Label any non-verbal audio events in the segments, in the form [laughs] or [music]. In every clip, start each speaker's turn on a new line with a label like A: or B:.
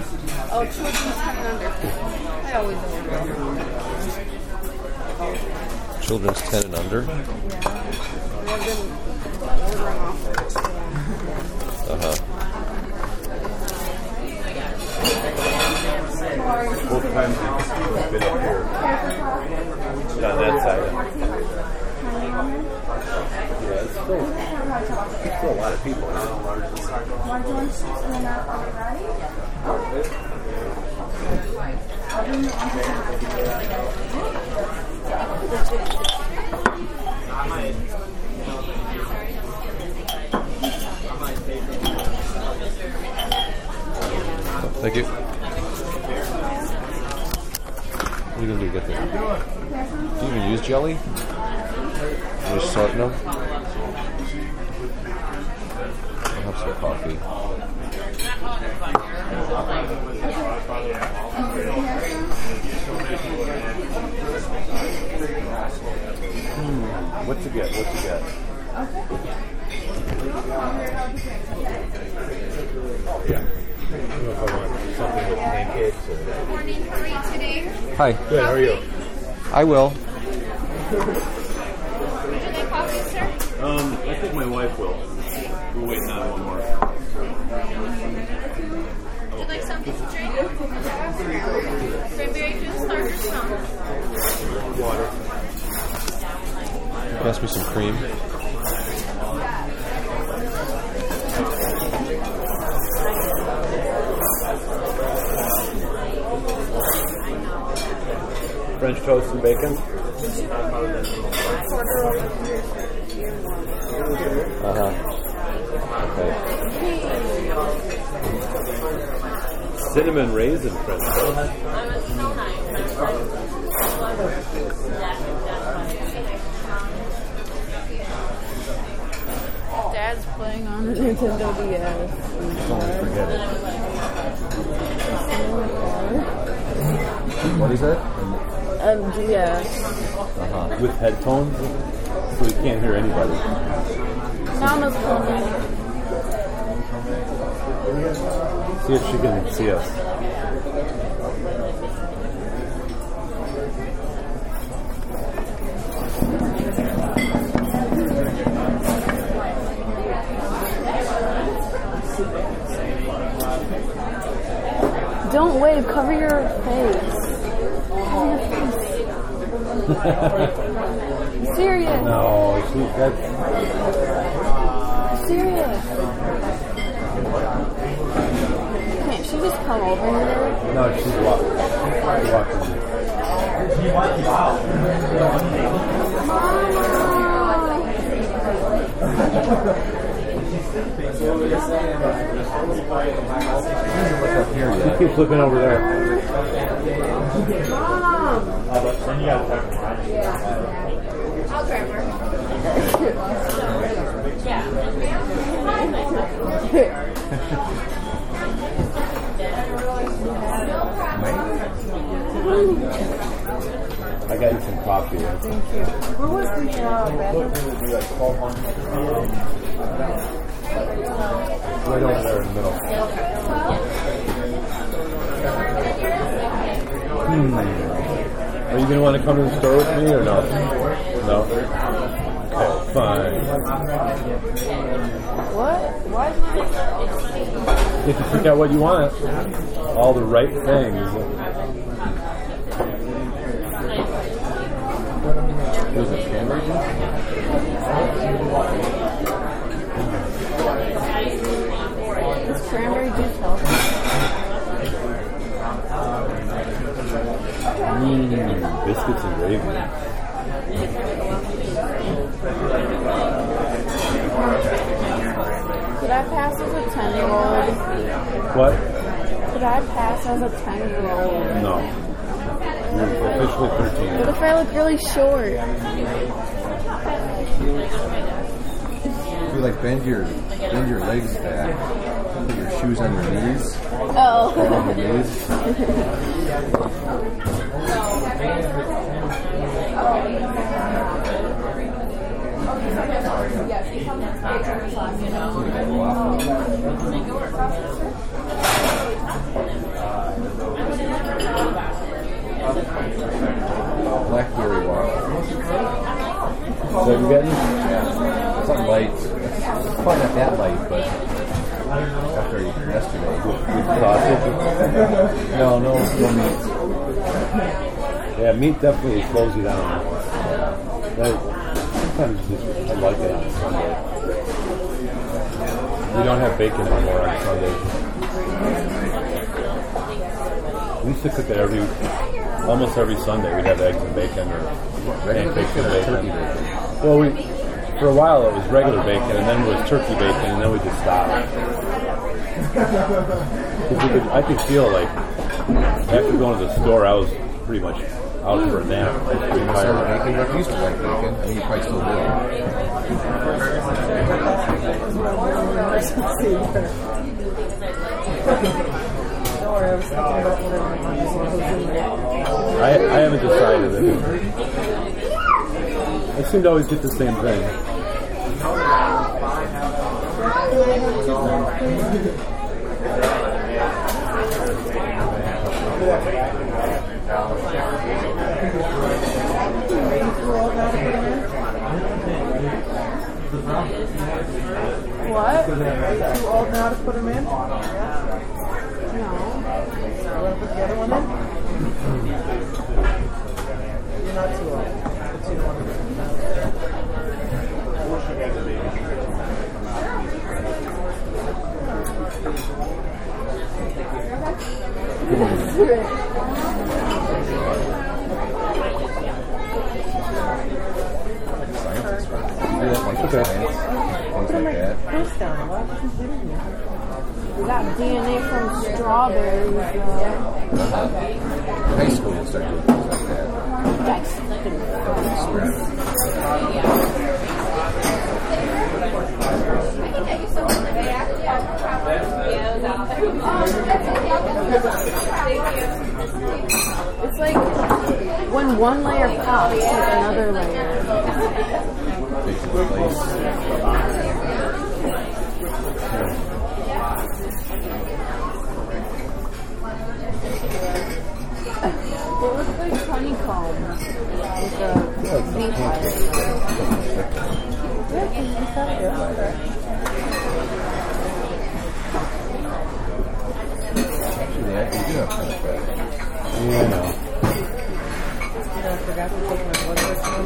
A: Oh, children's 10 and under. I always order.
B: Children's 10 and under.
A: We have been ordering.
B: Uh huh.
C: Both times we've been up here. On that side. Yeah, it's still, it's still a lot of people.
B: Thank you. What are you gonna do? Get there? Do you even use jelly? Just sorting them. I'll have some coffee.
C: What you get? What you get? Okay. Yeah. I don't know if I want something with pancakes or.
D: Morning, how are you today?
B: Hi.
C: Good. How are you?
B: I will.
D: Would you like coffee, sir?
C: Um, I think my wife will. We're waiting on one more.
D: Would you like something to drink? Cranberry juice, large or small?
C: Water.
B: Pass me some cream.
C: French toast and bacon.
B: Uh huh. Okay.
C: Cinnamon raisin French toast.
A: Playing on the [laughs] Nintendo DS.
C: Don't forget it.
B: What is that?
A: Um, DS.
B: Uh huh.
C: With headphones, so you can't hear anybody.
A: Mama's playing.
C: See if she can see us.
A: Don't wave, cover your face. Cover your face. serious.
C: No, she, that's
A: Serious. Can't she just come over here?
C: no, she's walking. She's walking. [laughs] She keeps looking over there. Mom!
D: I'll grab her.
C: I got you some coffee. Thank you.
A: Where was the uh, bathroom?
C: Right over there in the middle. Hmm. Are you going to want to come to the store with me or no? No? Okay, fine.
A: What? Why is my...
C: If you pick out what you want, all the right things. Biscuits and gravy.
A: Could I pass as a 10 year old?
C: What?
A: Could I pass as a 10 year old?
C: No. You're officially 13.
A: What if I look really short?
B: If you like bend your bend your legs back, shoes on her knees.
A: Oh.
B: on her knees. Blackberry waffle. So
C: have you gotten?
B: Yeah. It's not light. It's probably not that light, but.
C: Sausage? No, no, no meat. Yeah, meat definitely slows you down. That, sometimes just, I like it on Sunday. We don't have bacon anymore on Sundays. We used to cook it every, almost every Sunday. We'd have eggs and bacon or
B: Regular
C: pancakes
B: bacon
C: and bacon.
B: turkey bacon?
C: Well, we for a while it was regular bacon, and then it was turkey bacon, and then we just stopped. Could, I could feel like after going to the store, I was pretty much out for a nap. I was pretty
B: You
C: tired.
B: Rick used to like bacon. I mean, you probably still do.
E: I was thinking about whatever my mom is going
C: I, I haven't decided it. I seem to always get the same thing.
A: What?
E: Too old now to put them in?
A: No.
E: You want to put the other one in? You're not too old. But you want to-
B: Science. You do that like
C: Okay.
B: like that.
A: We got DNA from strawberries, though.
B: High school, you start doing things like that.
A: That's
B: experiment.
A: It's like when one layer pops, like another layer.
B: Takes its place.
A: It looks like honeycomb with a beehive.
B: Actually, they actually do have kind of fat.
C: Yeah, I know.
E: You know, I forgot to take my blood pressure.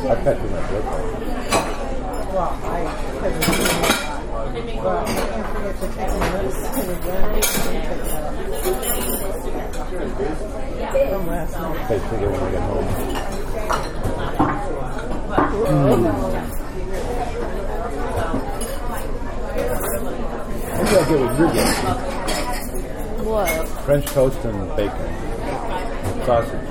C: I cut through my blood pressure.
E: Well, I couldn't do that. Well, I can't forget to take my medicine again. From last night.
C: Okay, take it when I get home. Maybe I'll get what you're getting.
A: What?
C: French toast and bacon. Sausage.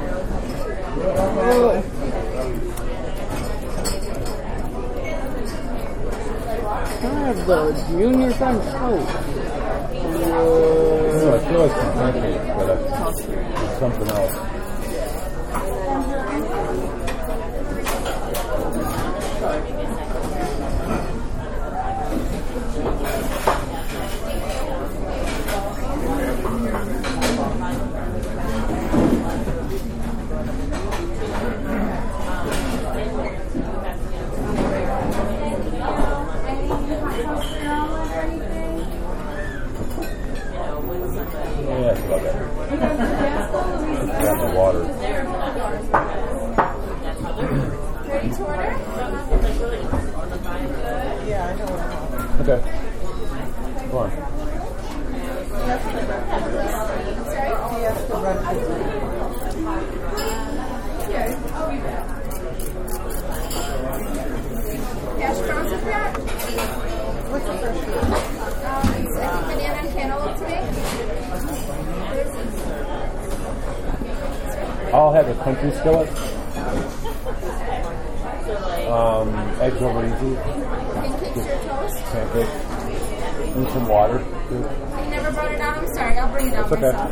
A: I have the junior French toast.
C: No, I feel like some pancakes, but uh, it's something else. Yeah, that's about it. Got my water.
D: Ready to order?
E: Yeah, I know what I'm on.
C: Okay. Come on.
E: Yes, the red food.
D: Hash browns with that?
E: What's the first one?
D: Um, it's like banana and cantaloupe today.
C: I'll have a country skillet. Um, eggs over easy,
D: Pancakes toast?
C: pancakes, and some water. too.
D: You never brought it down? I'm sorry, I'll bring it down
C: That's okay.
D: myself.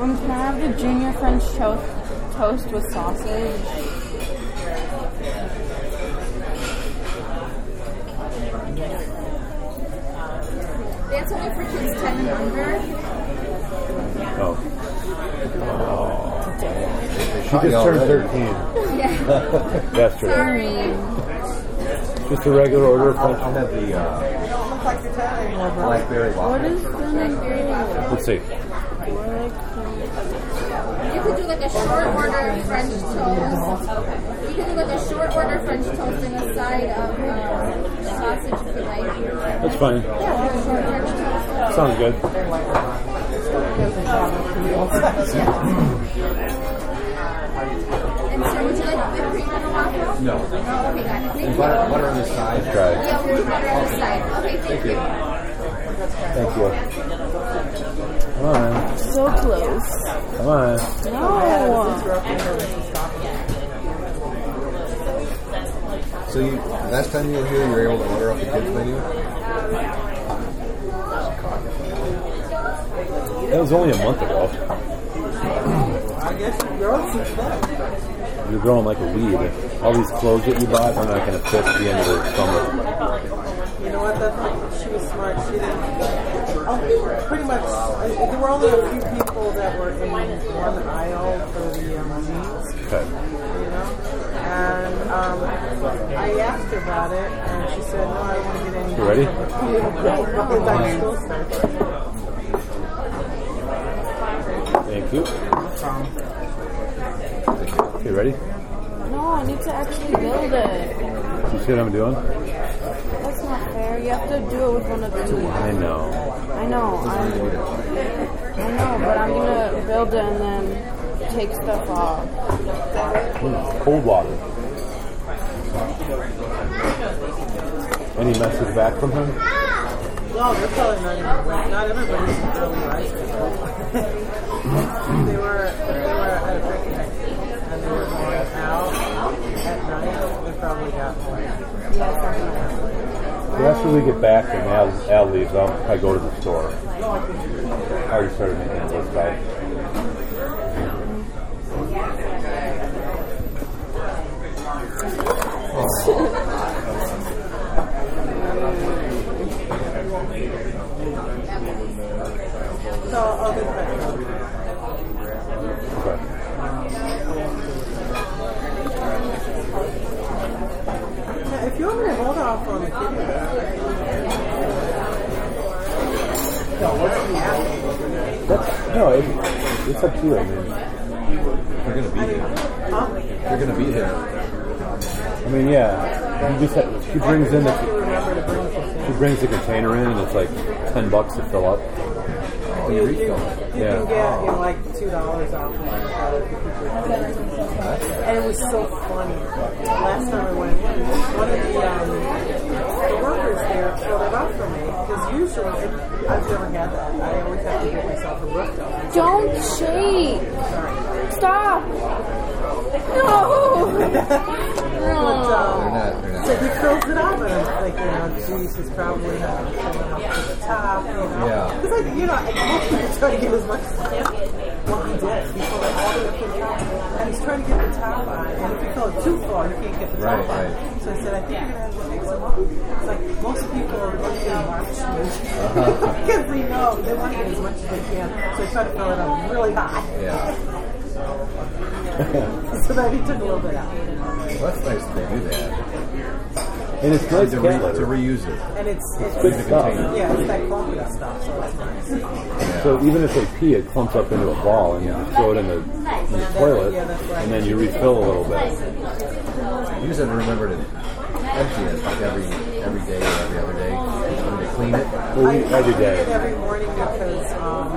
A: Um, can I have the junior French toast toast with sausage?
D: That's only for kids 10 and under.
C: Oh. She just turned
B: already.
C: 13 [laughs]
D: Yeah.
C: yesterday.
D: Sorry.
C: Just a regular order of
B: I'll,
C: French.
B: I'll have the uh,
E: Don't look like you're telling anymore, bro.
B: blackberry
A: What
B: waffle.
A: is the
C: Let's see.
D: You could do like a short order French toast. You could do like a short order French toast and a side of um, sausage if you like.
C: That's fine.
D: Yeah, short French toast.
C: Sounds good. [laughs]
D: And sir, would you like whipped cream on a waffle?
B: No.
D: Oh, okay, got it. Thank you.
B: Butter, butter on the side.
C: Try.
D: Yeah, we'll butter on the side. Okay, thank you.
C: Thank you. Come on.
A: so close?
C: Come on.
A: No.
B: So you, last time you were here, you were able to order off the kids menu.
C: That was only a month ago.
E: I guess you're growing since then.
C: You're growing like a weed. All these clothes that you bought are not going to fit at the end of the summer.
E: You know what? That's, like, she was smart. She didn't. Oh, pretty much. I, there were only a few people that were in one aisle for the um, jeans.
C: Okay.
E: you know. And um, I asked her about it, and she said, "No, I don't want to get any."
C: You ready? [laughs]
E: By the time school starts.
C: Thank you. Okay, ready?
A: No, I need to actually build it.
C: You see what I'm doing?
A: That's not fair. You have to do it with one of these.
C: I know.
A: I know. I'm, I know, but I'm gonna build it and then take stuff off.
C: Mm, cold water. Any message back from him?
E: No, they're probably not even. Not everybody's really ice [laughs] They were they were at a picnic, and they were going out at night. They probably got one.
C: So after we get back and Al, Al leaves, I'll probably go to the store. I already started making a list.
E: So I'll get back.
C: Okay.
E: Yeah, If you want me to hold off on the kid,
C: That's, no, it, it's up to you. I mean,
B: They're gonna be here.
E: huh?
B: They're gonna be here.
C: I mean, yeah. You just have, she brings in the
E: Remember to bring some.
C: she brings the container in, and it's like ten bucks to fill up.
B: Oh,
E: You,
B: you
E: you,
C: Yeah.
E: can get you know, like two dollars off of it. And it was so funny. Last time I went one of the um, the workers there filled it up for me because usually I've never had that. I always have to get myself a rooftop.
A: Don't shake. Stop. No. [laughs]
E: But,
B: They're not. They're
E: so he fills it up, and I'm thinking, oh, geez, he's probably not filling up to the top, you know?
B: Yeah.
E: Because, like, you know, most people try to get as much as they can. Well, he did. He filled it all the way to the top. And he's trying to get the top on. And if you fill it too far, you can't get the top
B: Right,
E: on.
B: right.
E: So I said, I think you're going to have to fix them up. It's like, most people are looking to watch me. Because they know they want to get as much as they can. So I try to fill it up really high.
B: Yeah.
E: So then he took a little bit out.
B: Well, that's nice that they do that.
C: And it's good
B: To, re- to reuse it.
E: And it's, it's,
C: Good stuff.
E: yeah, it's that clumpy stuff, so it's nice.
C: So even if they pee, it clumps up into a ball, and you throw it in the, in the toilet,
E: Yeah, that's right.
C: and then you refill a little bit.
B: You just have to remember to empty it like every every day or every other day. When to clean it.
C: Well, we- every
E: I
C: day.
E: every morning because um,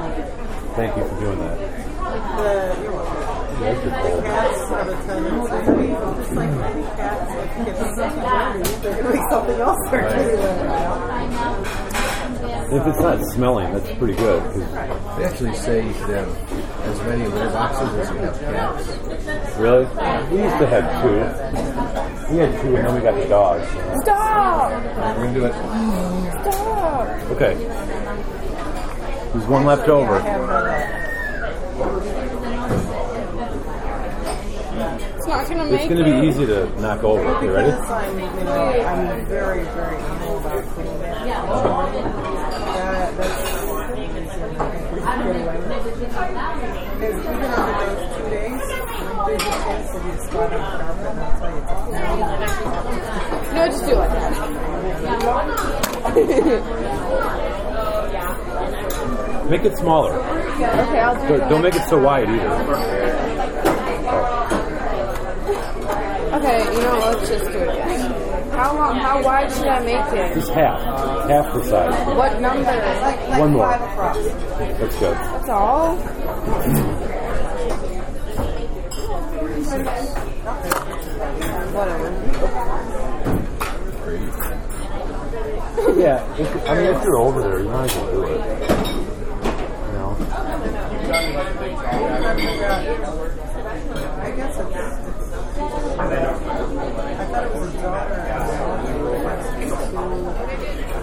C: Thank you for doing that.
E: the, you're welcome.
C: That's your
E: the
C: goal.
E: cats have a tendency, just like any cats, if you get something dirty, they're going to make something else dirty. You know?
C: If it's not smelling, that's pretty good.
B: They actually say you should have as many litter boxes as you have cats.
C: really? We used to have two. We had two, and then we got the dogs.
A: Stop.
B: We're gonna do it.
A: Stop.
C: Okay. There's one left over.
E: I have heard that.
A: It's not gonna make
C: It's going to
A: it.
C: be easy to knock over. You ready?
E: I'm, you know, I'm very, very anal about cleaning. Yeah. That, that's get away with it. Because even on those two days, there's a chance that you spot on carpet, and I'll tell you, it's
A: No, just do it like that.
C: Make it smaller.
A: Okay, I'll do
C: Don't, don't make it so wide either.
A: Okay, you know, let's just do it. How long? How wide should I make it?
C: Just half. Half the size.
A: What number?
E: Like, like
C: One more.
E: five across.
C: That's good.
A: That's all. Whatever.
C: Yeah. If, I mean, if you're over there, you might as well do it. You know?
E: I guess it's. I thought it was a daughter and son.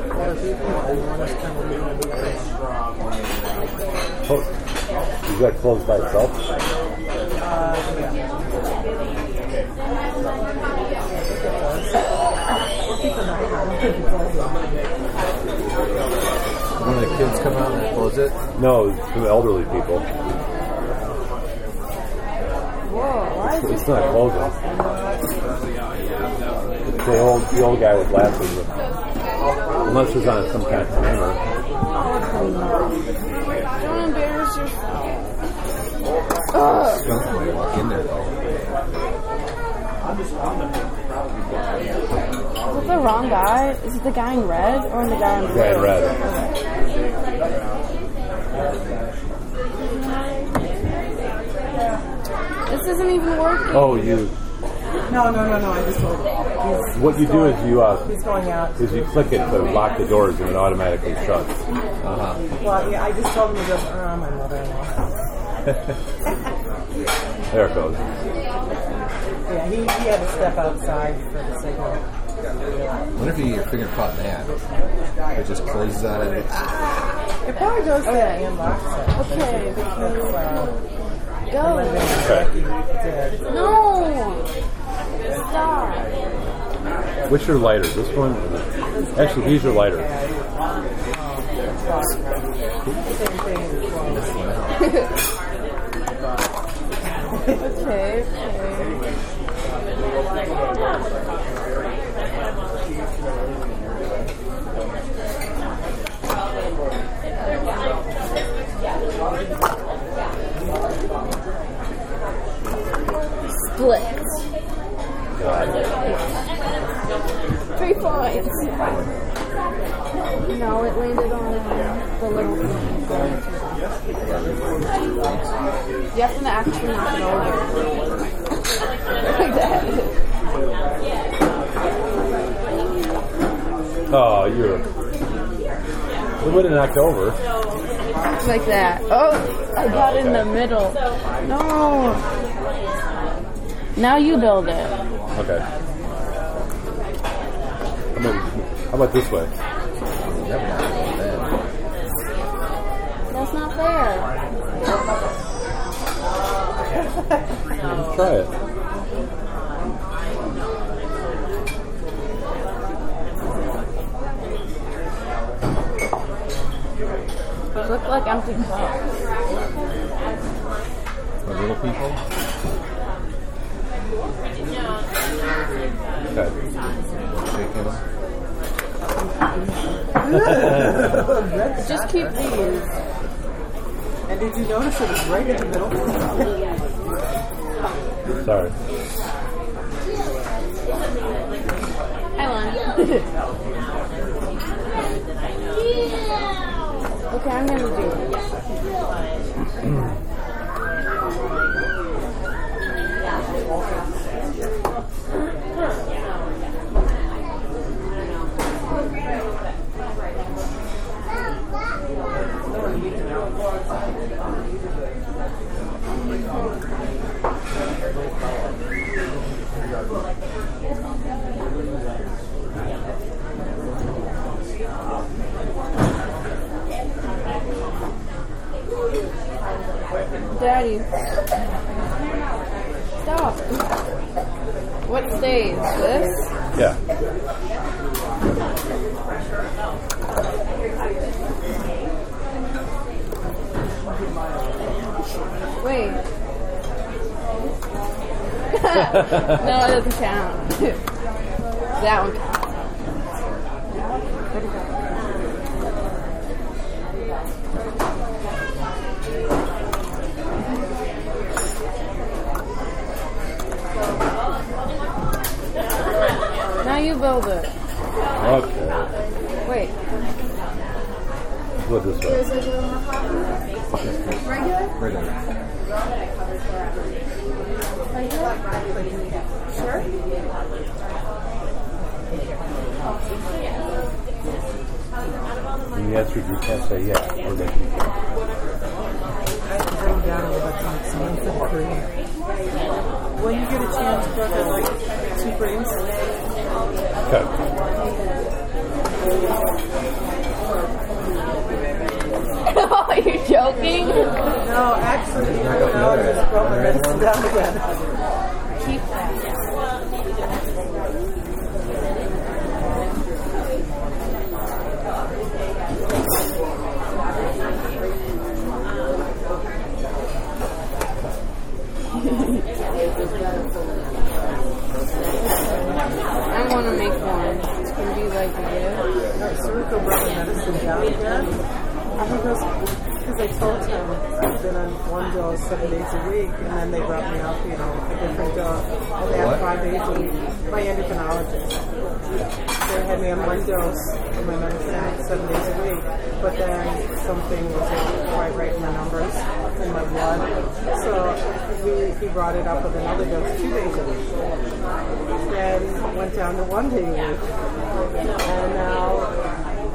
E: Two other people, and one is kind of
C: Oh, is that closed by itself?
E: Uh, yeah.
B: When the kids come out and close it,
C: No, it's the elderly people.
A: Whoa, why
C: It's not closing. It's the old, the old guy with glasses. Unless it's on some kind of timer.
A: Don't embarrass yourself. Ugh.
B: skunk might walk in there though.
A: Is it the wrong guy? Is it the guy in red or the guy in blue?
C: Guy in red.
A: This isn't even working.
C: Oh, you.
E: No, no, no, no. I just told him. He's,
C: What you do is you uh,
E: he's going out.
C: is you click it to lock the doors and it automatically shuts.
B: Uh-huh.
E: Well, yeah, I just told him to go. Oh, my mother-in-law. [laughs]
C: There it goes.
E: Yeah, he, he had to step outside for the signal.
B: What if you get your finger caught in that? It just closes on it.
E: It probably goes to that inbox.
A: Okay,
E: That's uh,
A: go.
C: Okay.
A: No! Stop.
C: What's your lighter? This one? Actually, these are lighter. [laughs]
A: Okay, okay. Split. Three points. No, it landed on the little thing. You have to actually knock it over. like that.
C: Oh, you're. It would have knocked over.
A: Like that. Oh, I got in the middle. No. Now you build it.
C: Okay. I mean, how about this way?
B: Never mind. Bad.
A: That's not fair.
C: Try it.
A: Look like empty cups.
B: For little people,
C: Okay.
A: Just keep these.
E: And did you notice it was right in the middle?
C: Sorry.
A: Ellen. okay, [laughs] I'm gonna do Daddy. Stop. What stays? This?
C: Yeah.
A: Wait. [laughs] [laughs] no, it doesn't count. [laughs] that one counts. Where'd it go? It.
C: Okay.
A: Wait.
C: Go this way.
D: Regular?
B: There.
D: Sure.
C: The answer is you can't say yeah. Or they can.
E: I have to bring down a little bit some some for the cream. When you get a chance, go to like two creams.
C: Okay. [laughs]
A: Are you joking?
E: No, actually, you know, just throw my medicine down again.
A: I want to make one. It's gonna be like a gift.
E: No, Suruko brought my medicine down again. He goes, because I told him I've been on one dose seven days a week, and then they brought me up, you know, a different dose. And they had
B: What?
E: five days a week. My endocrinologist. They had me on one dose of my medicine seven days a week, but then something wasn't quite right in my numbers in my blood. So he, he brought it up with another dose two days a week. Then went down to one day a week. And now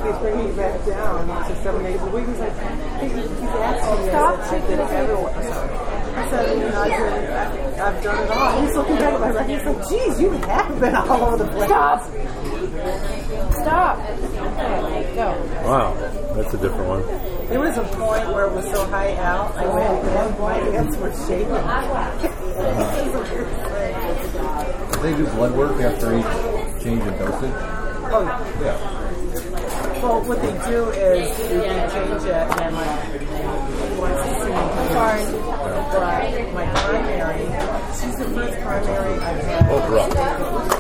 E: he's bringing it back down to seven days a week. He's like, he, he's asking me, said, I did it everywhere. I said, you know, I did, I've done it all. He's looking back at my record. He's like, geez, you have been all over the place.
A: Stop! Stop! Okay, go.
C: Wow. That's a different one.
E: There was a point where it was so high out, I went in, my hands were shaking. [laughs]
B: Do they do blood work after each change in dosage?
E: oh, yeah.
B: Yeah.
E: Well, what they do is they change it, and my he wants to see me.
A: Sorry.
E: But my primary, she's the first primary I've had.
C: Oh, rough.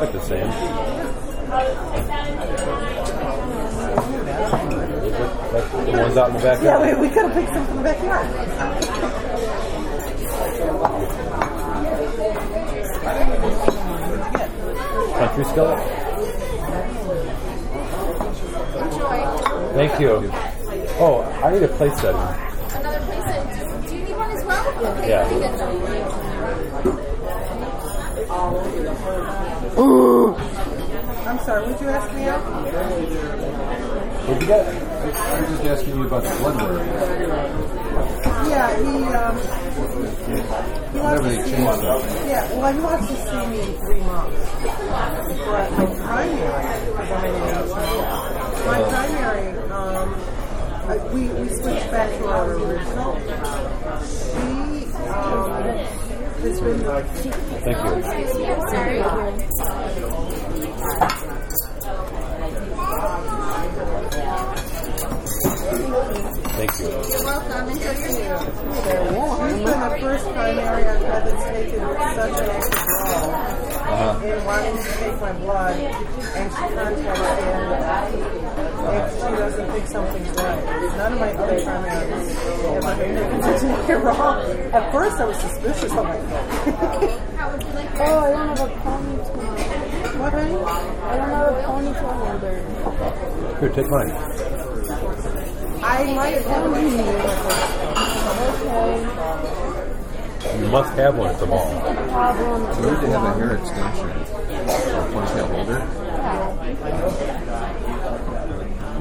C: That's the same. The ones out in the backyard.
E: Yeah, we, we could have picked some from the backyard.
C: Country skillet. Thank you. Oh, I need a plate setting. Yeah.
D: let me get some.
E: I'm sorry, would you ask me out?
C: What'd you get?
B: I was just asking you about the blood work.
E: Yeah, he, um, he wants
B: Whenever
E: to
B: they
E: see
B: change
E: me. Yeah, well, he wants to see me in three months. But my primary, because I'm in my primary, um, I, we, we switched back to our original. She, um, has been
C: Thank you.
D: Excuse me, I'm sorry.
C: Thank you.
D: You're welcome. Enjoy your meal.
E: She's been the first primary I've had that's taken with such an active role
C: Uh-huh.
E: in wanting to take my blood, and she contacts me if she doesn't think something's right. None of my other primaries ever made me take it wrong. At first, I was suspicious. I'm like, [laughs]
D: How would you like
A: Oh, I don't have a ponytail.
E: what, honey?
A: I don't have a ponytail holder.
C: Here, take mine.
E: I might have one
A: Okay.
C: You must have one at the mall.
A: Problem.
B: You need to have a hair extension or ponytail holder. Do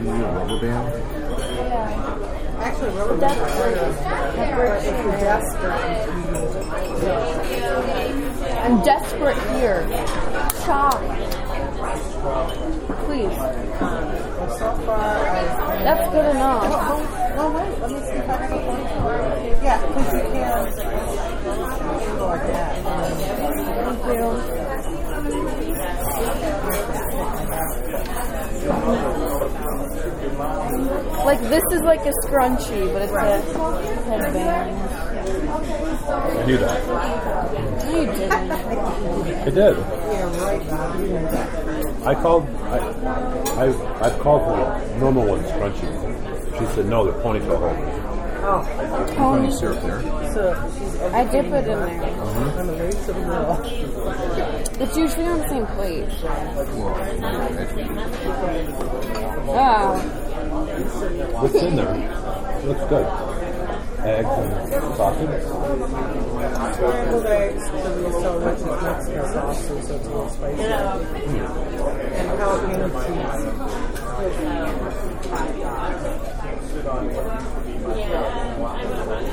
B: you need a rubber band?
A: Yeah.
E: Actually, rubber bands are harder. But if you're desperate,
A: I'm desperate here. Stop. Please.
E: so far, I've
A: That's good enough.
E: Well, wait, let me see if I can find Yeah, because you can go like that.
A: Thank you. Like this is like a scrunchie, but it's a headband.
C: I knew that.
A: No, you didn't.
C: I did.
E: Yeah, right, Bob, you know that.
C: I called. I, I I've called for normal ones, crunchy. She said no, they're ponytail holders.
E: Oh,
B: Honey syrup there.
E: so
A: I dip it in there.
E: on the race of the girl.
A: It's usually on the same plate.
B: Well,
A: Ah,
C: What's in there? Looks good. Eggs and sausage.
E: Scrambled eggs, so much Mexican sauce, so it's a little spicy. And jalapeno cheese.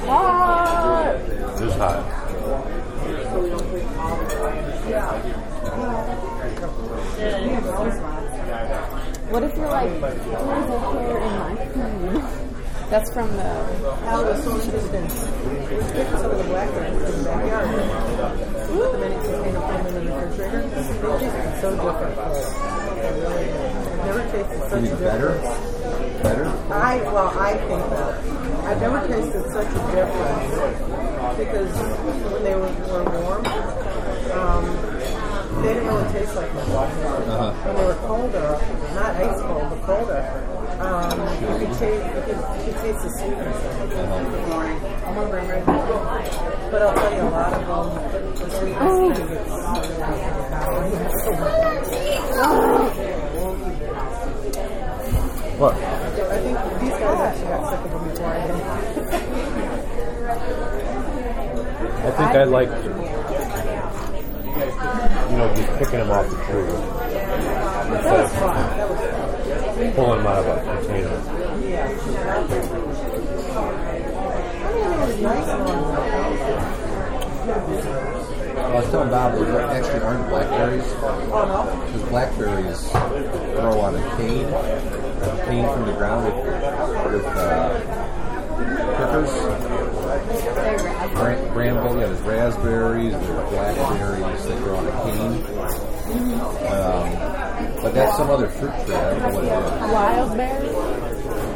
A: hot.
C: It is hot.
A: What if you're like, there's a hair in my food? That's from the.
E: Al was so interested. We picked some of the black blackberries from the backyard. Put them in a container, put them in the refrigerator. They tasted so different. They really did. I've never tasted such a
B: Maybe better?
E: difference.
B: Better?
E: I well, I think that I've never tasted such a difference because when they were, were warm, um, they didn't really taste like that.
B: Uh-huh.
E: When they were colder, not ice cold, but colder, um, you could taste you could, you could taste the sweetness. of it. I'm wondering right now. But I'll tell you, a lot of them, the sweetness gets
C: What?
E: I think these guys actually got sick of them before I did.
C: I think I like, know, just picking them off the tree instead of pulling them out of a container.
E: Yeah. I was
B: telling Bob there actually aren't blackberries because blackberries grow on a cane, a cane from the ground with, with uh, prickers. Bra- bramble, yeah, there's raspberries, there's blackberries that grow on a cane. Um, but that's some other fruit tree. I don't know what it is.
A: Wild berry?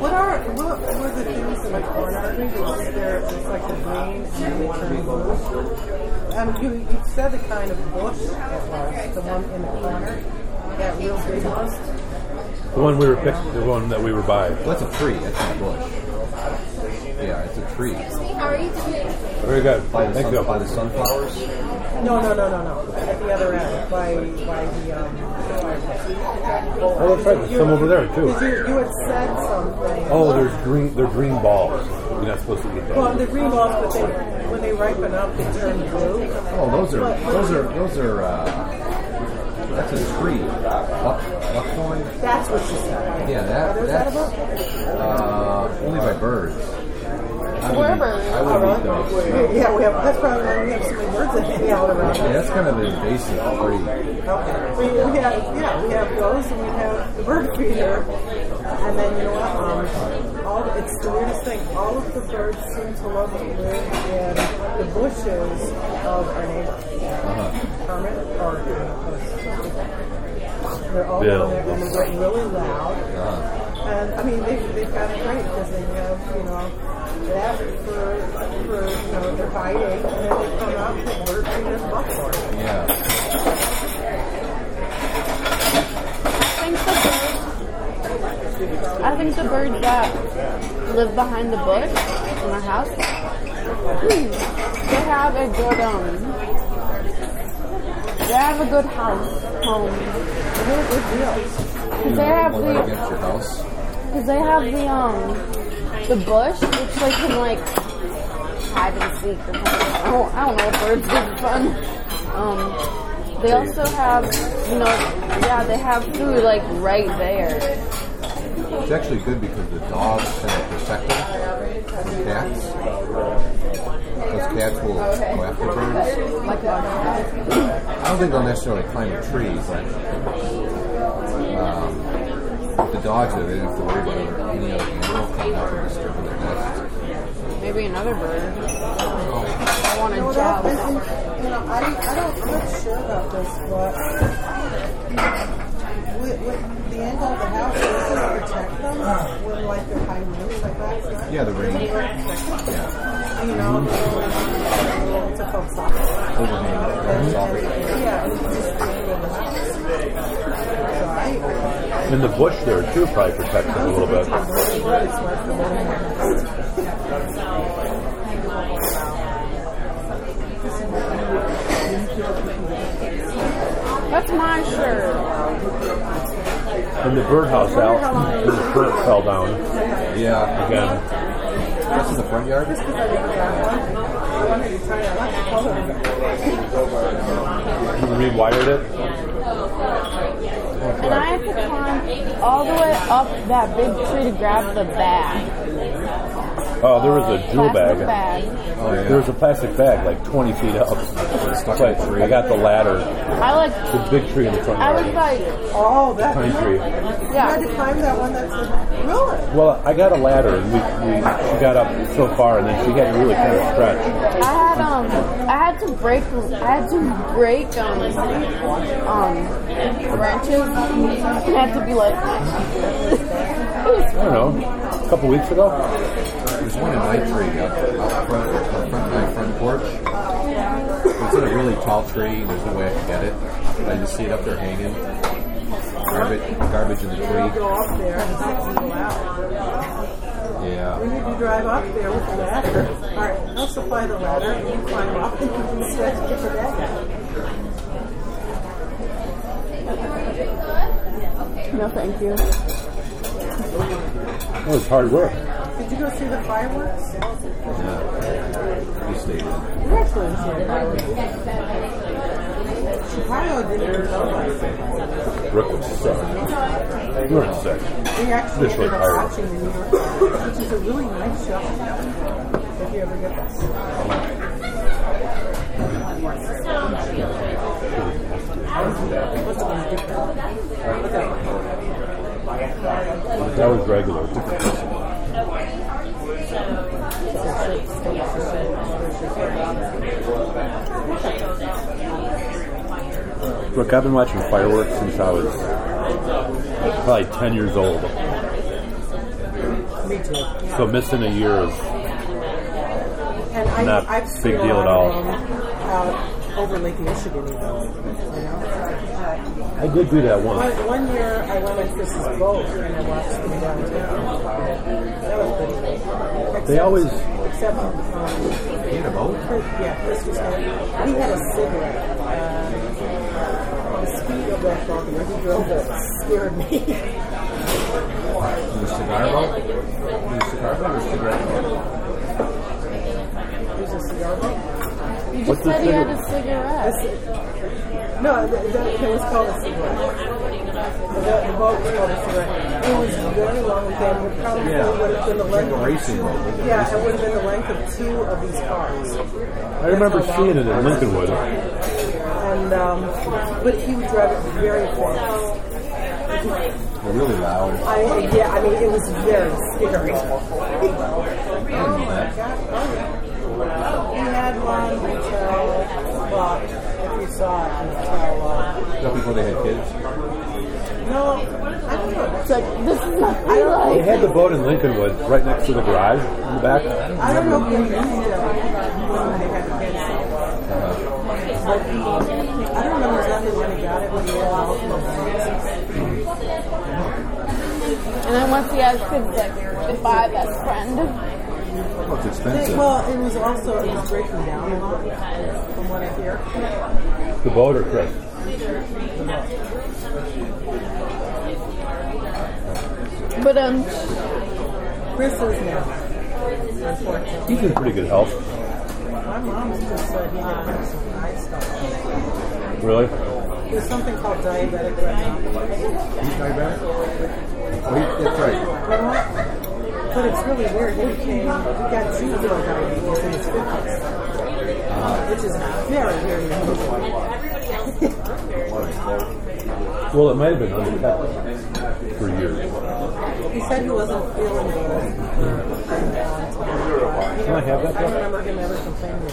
E: What are what were the things in the corner? Is there it's like the green and then they turn blue? Um, you, you said the kind of bush it was, the one in the corner, that real big one.
C: The one we were picked, the one that we were by.
B: Well, that's a tree. That's not a bush. Yeah, it's a tree.
D: How are you doing?
C: Very good.
B: By the,
C: Thank
B: sun,
C: you.
B: by the sunflowers.
E: No, no, no, no, no. At the other end, by by the um. fireplace.
C: Oh, that's right. There's some over there too.
E: You, you had said something.
C: Oh, there's green. They're green balls. You're not supposed to eat
E: Well,
C: those.
E: the green balls, but they when they ripen up, they turn blue.
B: Oh, those are those are those are. Uh, that's a tree. Buck, buckthorn.
E: That's what she said.
B: Yeah, that
E: What is that
B: that's
E: about?
B: uh, only by birds. I would
A: We're
B: eat-
A: birds.
B: I would eat those.
E: Yeah, we have. That's probably why we have so many birds that hang out around.
B: Yeah, that's kind of the basic tree.
E: Okay. We, we have, yeah, we have those, and we have the bird feeder, and then you know what? Um, all the, it's the weirdest thing. All of the birds seem to love to live in the bushes of our neighbor.
B: Uh-huh.
E: Kermit or they're all
C: Bill.
E: there, and they get really loud.
B: Uh,
E: And I mean, they, they've got it great because they have, you know, that for, for you know, their hiding, and then they come out and bird feeders buckthorn.
B: yeah.
A: I think the birds that live behind the bush in our house, they have a good um, they have a good house home.
E: They're a good deal.
A: Cause they have the,
B: against
A: cause they have the um, the bush which they can like hide and seek or something. I don't, I don't know if birds do fun. Um, they also have, you know, yeah, they have food like right there.
B: It's actually good because the dogs kind of protect them from cats. Because cats will go after birds.
A: Like?
B: I don't think they'll necessarily climb a tree, but the dogs are, they don't have to worry about other, any other animal coming up and disturbing their nest.
A: Maybe another bird. Oh. I want
E: No,
A: a
E: that,
A: job.
E: and, and, you know, I, I don't, I'm not sure about this, but with, with the angle of the house, does it protect them when like they're high winds like that?
B: Yeah, the rain.
E: Yeah. You know, the, what's it called, soffit.
B: Overhang.
E: And,
B: soffit.
E: and, yeah, and it's just the angle of the house. So I,
C: And the bush there too probably protects them a little bit.
E: Really sweats the morning.
A: That's my shirt.
C: And the birdhouse out, and the bird fell down
B: Yeah.
C: again.
B: That's in the front yard.
E: I didn't grab one. I wanted to try it. I like the color of it.
C: You rewired it.
A: And I had to climb all the way up that big tree to grab the bag.
C: Oh, there was a jewel bag.
A: bag.
B: Oh yeah.
C: There was a plastic bag like 20 feet up.
B: stuck
C: So
B: in tree.
C: I, I got the ladder,
A: I like.
C: the big tree in the front
A: I was
C: yard.
A: like,
E: Oh, that
C: Pine tree. Yeah.
E: You had to climb that one that's a really.
C: Well, I got a ladder, and we, we she got up so far, and then she had to really kind of stretch.
A: I had I had to break, I had to break um, um, branches. I had to be like, [laughs]
C: I don't know, a couple weeks ago.
B: There's one in my tree out, out front, out front of my front porch. It's in a really tall tree. There's no way I can get it. I just see it up there hanging. Garbage, garbage in the tree.
E: Up there and you. We need to drive up there with the ladder. All right, I'll supply the ladder. You climb up and you can stretch to get the bag out.
A: no, thank you.
C: It was hard work.
E: Did you go see the fireworks?
B: Yeah. You stayed in.
E: We actually enjoyed the fireworks. Chicago didn't even know about it.
C: Rick was. You weren't sick.
E: We actually
C: Just
E: ended
C: like
E: up watching the New York fireworks, which is a really nice show. If you ever get this.
C: That was regular. Look, I've been watching fireworks since I was probably 10 years old.
E: Me too.
C: So missing a year is
E: And I,
C: Not
E: I've
C: big deal at all.
E: them over Lake Michigan, even. You know?
C: I did do that
E: One,
C: once.
E: one year I went on Chris's boat and I watched them downtown. That was pretty cool. Except,
C: They always
E: Except, um,
B: in a boat?
E: Yeah, Chris was. He had a cigarette. Uh, the speed of that boat where he drove it scared me. [laughs]
B: In the cigar boat? In the cigar boat or cigarette boat?
E: It was a cigar boat.
A: You just
C: What's
A: said he had a
C: cigarette?
A: cigarette.
E: No, the, the, it was called a cigarette. The, the boat was called a cigarette. It was very long. It would probably
B: Yeah.
E: would have been the length
B: Like a racing boat.
E: Yeah, it would have been the length of two of these cars.
C: I remember seeing it in Lincolnwood.
E: And um, but he would drive it very fast.
B: They're really loud.
E: I yeah, I mean it was very scary.
B: I didn't know that.
E: He had one until well, if you saw it until uh,
B: Is that before they had kids?
E: no, I don't know.
A: It's like this is not
E: I don't
C: They had the boat in Lincolnwood right next to the garage in the back.
E: I don't know if they used it when they had kids. But I don't remember exactly when he got it, when he had all from the banks.
A: And then once he has kids, like goodbye, best friend.
B: Oh, it's
E: They-
B: expensive.
E: Well, it was also it was breaking down a lot, from what I hear.
C: The boat or Chris?
A: But um,
E: Chris is now.
C: He's in pretty good health.
E: My mom just said he had some eye stuff.
C: Really?
E: There's something called diabetic retinopathy.
B: He's diabetic? Oh, that's right.
E: But it's really weird. He became, he got juvenile diabetes in his 50s. Which is very, very unusual.
C: Well, it might have been undetected for years.
E: He said he wasn't feeling good.
C: Can I have that?
E: I don't remember him ever complaining.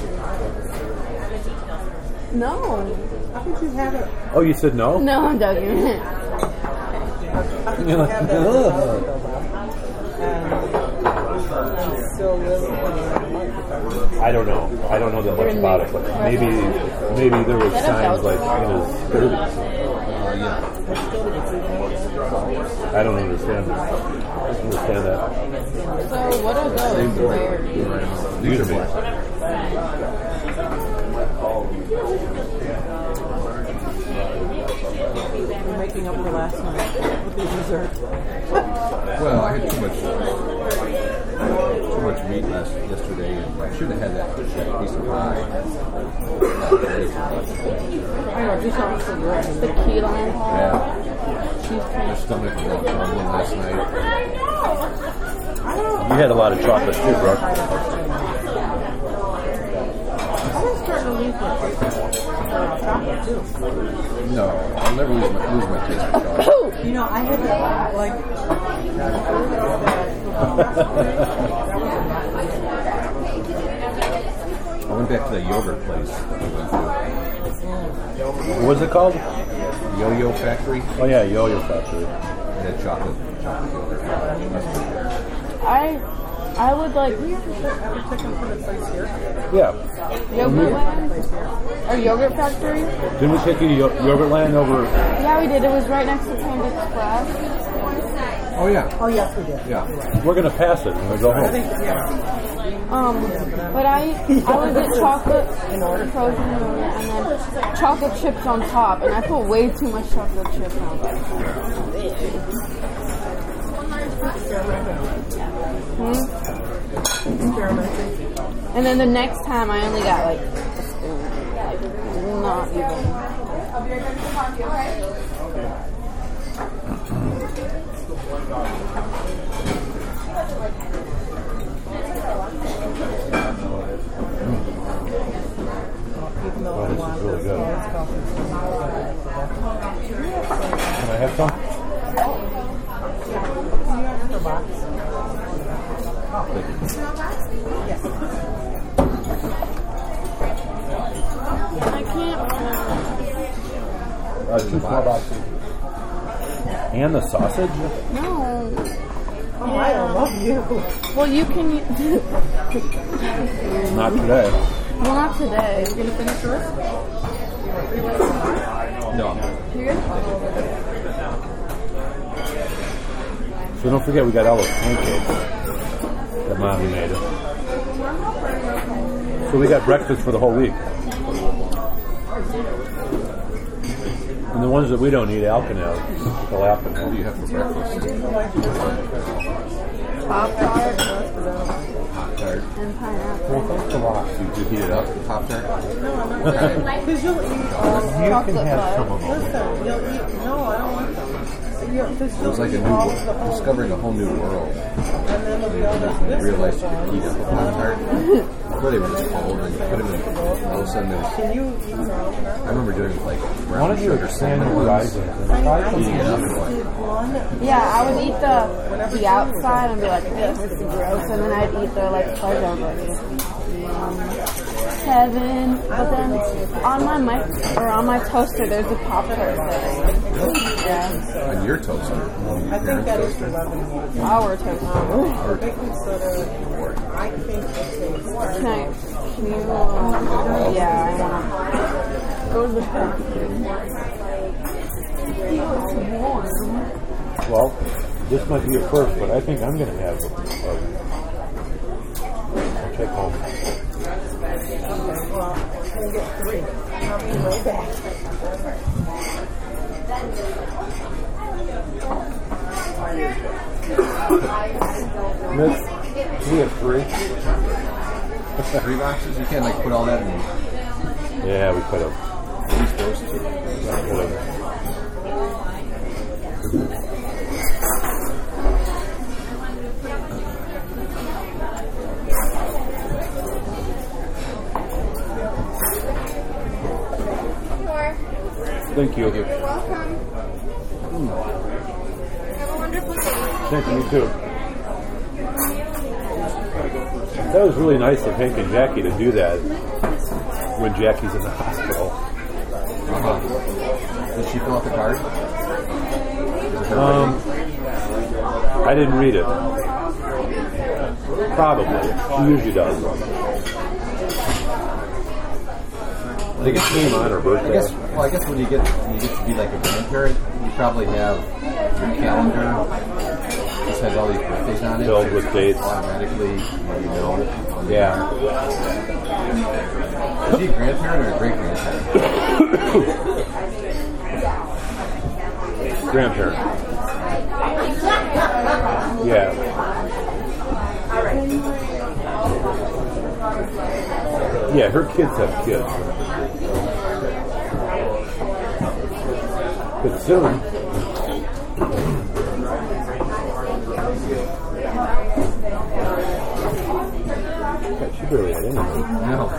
A: no,
E: How could you have it?
C: Oh, you said no?
A: no, I'm joking.
E: That?
C: I don't know. I don't know that much about it, but maybe maybe there was signs like in his 30s.
B: Uh, yeah.
C: I don't understand this. I don't understand that.
A: So what are those?
B: You're right on. These are black.
E: We're up for last night with the dessert.
B: Well, I had too much too much meat last yesterday, and I should have had that piece of pie.
E: I know, just sounds so good.
A: The key lime.
B: Yeah,
A: Cheese
B: my stomach was all grumbling last night.
C: You had a lot of chocolate too, bro.
E: I'm starting to lose my taste for chocolate too.
B: No, I'll never lose my, lose my taste for chocolate.
E: You know, I had that, like,
B: I went back to the yogurt place that we went to.
C: What was it called?
B: Yo-Yo Factory.
C: Oh yeah, Yo-Yo Factory.
B: They had chocolate, chocolate yogurt. That's pretty good.
A: I I would like
E: ever took them for the place here?
C: Yeah.
A: yogurt land or yogurt factory.
C: Didn't we take you to Yo- Yogurt Land over?
A: Yeah, we did. It was right next to Panda Express.
B: Oh yeah,
E: Oh, yes, we did.
B: yeah.
C: We're gonna pass it when we go home.
A: Um, but I I would get chocolate frozen yogurt and then chocolate chips on top, and I put way too much chocolate chips on. Hmm? And then the next time I only got like a spoon, like not even.
E: Even though I
C: this is
E: want
C: really good.
E: it's coffee.
C: Can I have some?
E: Do you have extra box?
A: I
C: Uh, two small boxes. And the sausage?
A: No.
E: Oh, I love you.
A: Well, you can. [laughs]
C: Not today.
A: well, not today.
E: You gonna finish yours?
B: No,
C: So don't forget we got all those pancakes that mommy made. So we got breakfast for the whole week. And the ones that we don't eat, Al can have. Well, Al
B: what do you have for breakfast?
A: Pop tart
B: Pop tart.
A: and pineapple.
C: Well, thanks a lot.
B: You just heat it up, Pop tart.
E: Because you'll eat all, you
A: Chocolate bar.
E: listen, you'll eat, no, I don't want them. You'll, cause
B: It was like a new,
E: all
B: wo-
E: the whole,
B: discovering a whole new world.
E: and then there'll be all this
B: I realized you could
E: sauce.
B: heat up a Pop tart. Before they were just cold, and you put them in. All of a sudden, there was.
E: Can you eat?
B: I remember doing like
C: Why
B: brown
C: don't you
B: sugar
C: expand
B: cinnamon
C: your
B: ones.
C: and try
B: Heating it up and going.
A: Yeah, I would eat the the outside and be like, this is gross, and then I'd eat the like fudge over it. Seven, but then on my mic or on my toaster, there's a pop tart setting. Yeah,
B: On your toaster. On your
E: I think
B: parents'
E: that is
B: toaster.
E: eleven.
A: our toaster.
E: Baking soda, I think it tastes.
A: Can I? Can you? Uh, yeah, I wanna go to the bathroom.
C: Well, this might be a first, but I think I'm going to have a, a, a take home.
E: Well, I'm gonna get three. I'll be right back.
C: Miss, we have three.
B: Three boxes? You can't like put all that in
C: Yeah, we could have.
B: these
C: Thank you.
D: You're welcome. Have a wonderful day.
C: Thank you, you too. That was really nice of Hank and Jackie to do that when Jackie's in the hospital.
B: Uh-huh. Did she fill out the card?
C: Um. I didn't read it. Probably. She usually does. I think it came on her
B: I
C: birthday.
B: guess. Well, I guess when you get when you get to be like a grandparent, you probably have your calendar just has all these birthdays on it,
C: Filled with dates.
B: Automatically, you know.
C: Yeah.
B: Is he a grandparent or a great grandparent?
C: Grandparent. Yeah. Yeah, her kids have kids. But soon. She barely had anything.
B: No.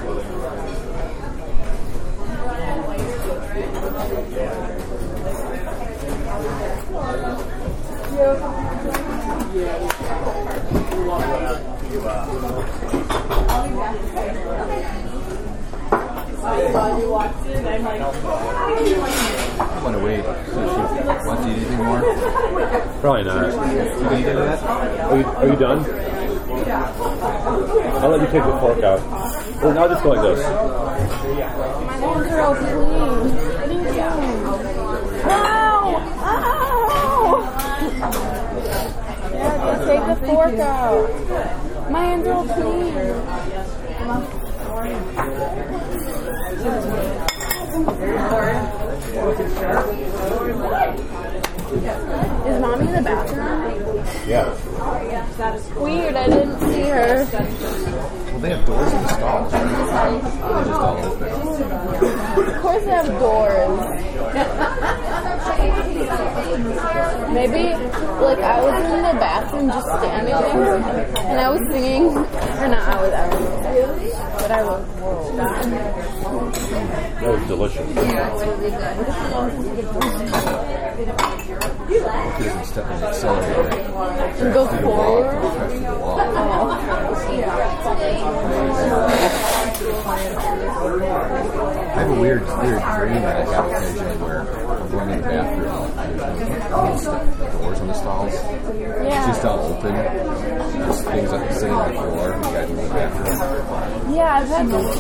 B: I want to wait. So she wants to eat anything more?
C: Probably not.
B: You can eat any of that?
C: Are you, are you done? I'll let you take the fork out. Or I'll just go like this.
A: My hands are all clean. What are you doing? Ow! Ow! Yeah, just take the fork out. My hands are all clean. Is mommy in the bathroom?
C: Yeah.
A: Weird, I didn't see her.
B: Well, they have doors in the stalls.
A: Of course they have doors. Maybe, like, I was in the bathroom just standing there, and I was singing, or not I was, I was, but I was, whoa.
C: That was delicious.
B: She doesn't step in the accelerator.
A: And go forward.
B: Press. I have a weird, weird dream that I have occasionally where I'm going in the bathroom and there's the doors on the stalls. It's just all open. There's things like sitting on the floor when you guys are in the bathroom.
A: Yeah, I've had this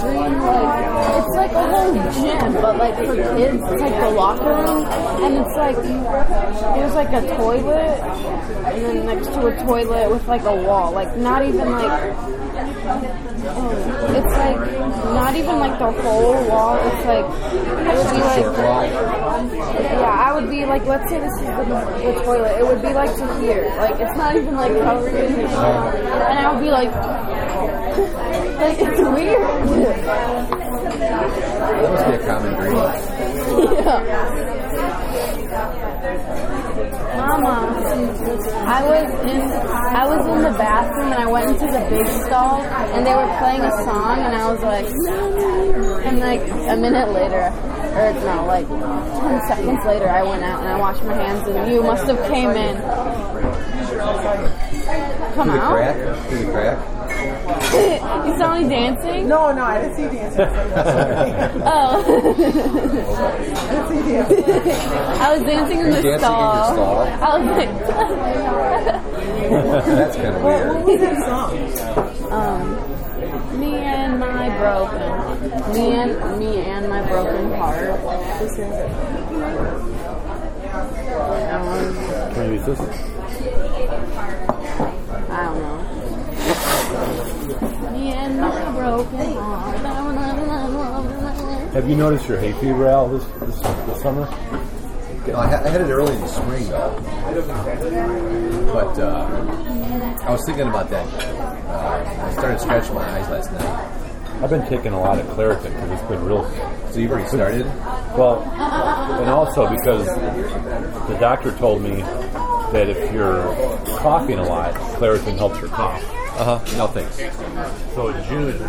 A: dream, like, it's like a whole gym, but like for kids, it's like the locker room, and it's like, there's like a toilet, and then next to a toilet with like a wall, like not even like, oh, it's like, not even like the whole wall, it's like, it would be like, yeah, I would be like, let's say this is the, the toilet, it would be like to here, like it's not even like covered and I would be like, like it's weird.
B: That must be a common dream.
A: yeah. Mama, I was in I was in the bathroom and I went into the big stall and they were playing a song and I was like, and like a minute later, or no, like ten seconds later, I went out and I washed my hands and you must have came in. Come
B: Through the
A: out.
B: crack? Through the crack? [laughs]
A: you saw me dancing?
E: No, no, I didn't see dancing. [laughs]
A: Oh.
E: I didn't see dancing.
A: I was dancing in
B: You're
A: the
B: dancing in your
A: stall.
B: stall?
A: I was like,
B: That's kind of weird.
E: What
B: weird.
E: was that song?
A: um, me and my broken, me and me and my broken heart.
E: Who sings it?
C: Can you use this?
A: I don't know. Me and my broken heart.
C: Have you noticed your hay fever, Al, this, this, this summer?
B: No, I, had, I had it early in the spring though. But uh, I was thinking about that. Uh, I started scratching my eyes last night.
C: I've been taking a lot of Claritin because it's been real.
B: So you've already started?
C: Well, and also because the doctor told me that if you're coughing a lot, Claritin helps your cough.
B: Uh huh. No thanks.
C: So in June,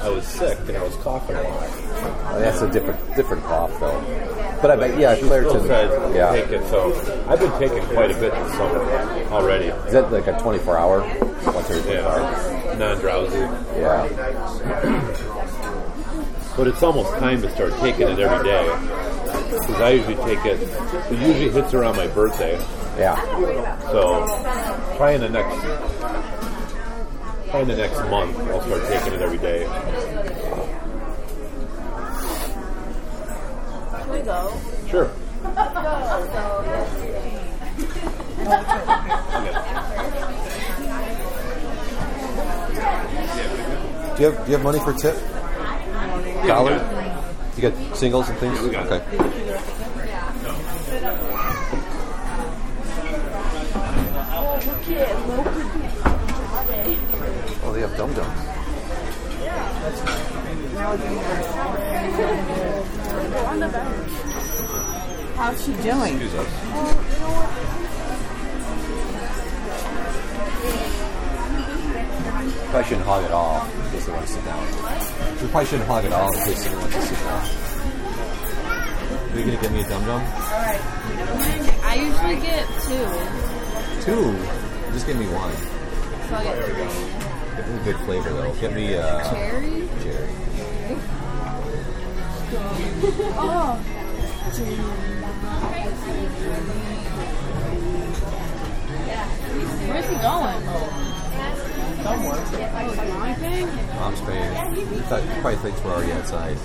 C: I was sick and I was coughing a lot.
B: that's a different different cough though. But I bet yeah, Claritin.
C: said
B: Yeah.
C: take it. So I've been taking quite a bit this summer already.
B: Is that like a 24 hour? Once every 24 hours?
C: Yeah, non-drowsy.
B: Yeah.
C: But it's almost time to start taking it every day. Because I usually take it, it usually hits around my birthday.
B: Yeah.
C: So try in the next, try in the next month, I'll start taking it every day.
A: we go?
C: Sure.
B: Do you have do you have money for tip? Dollar? You got singles and things? Okay. Oh, Oh, they have dum dums.
F: How's she doing?
B: Excuse us. Probably shouldn't hog it all in case they want to sit down. We probably shouldn't hog it all in case they want to sit down. Are you gonna get me a dum dum?
A: I usually get two.
B: Two. Just give me one.
A: So I'll get three.
B: Get me a good flavor though. Get me uh,
A: Cherry?
B: cherry.
A: Where's he going? Somewhere.
B: Mom's paying. He thought, he probably thinks we're already outside.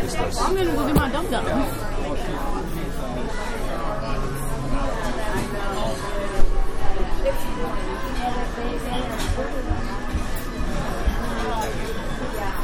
B: Just us.
A: I'm gonna go get my dum dum.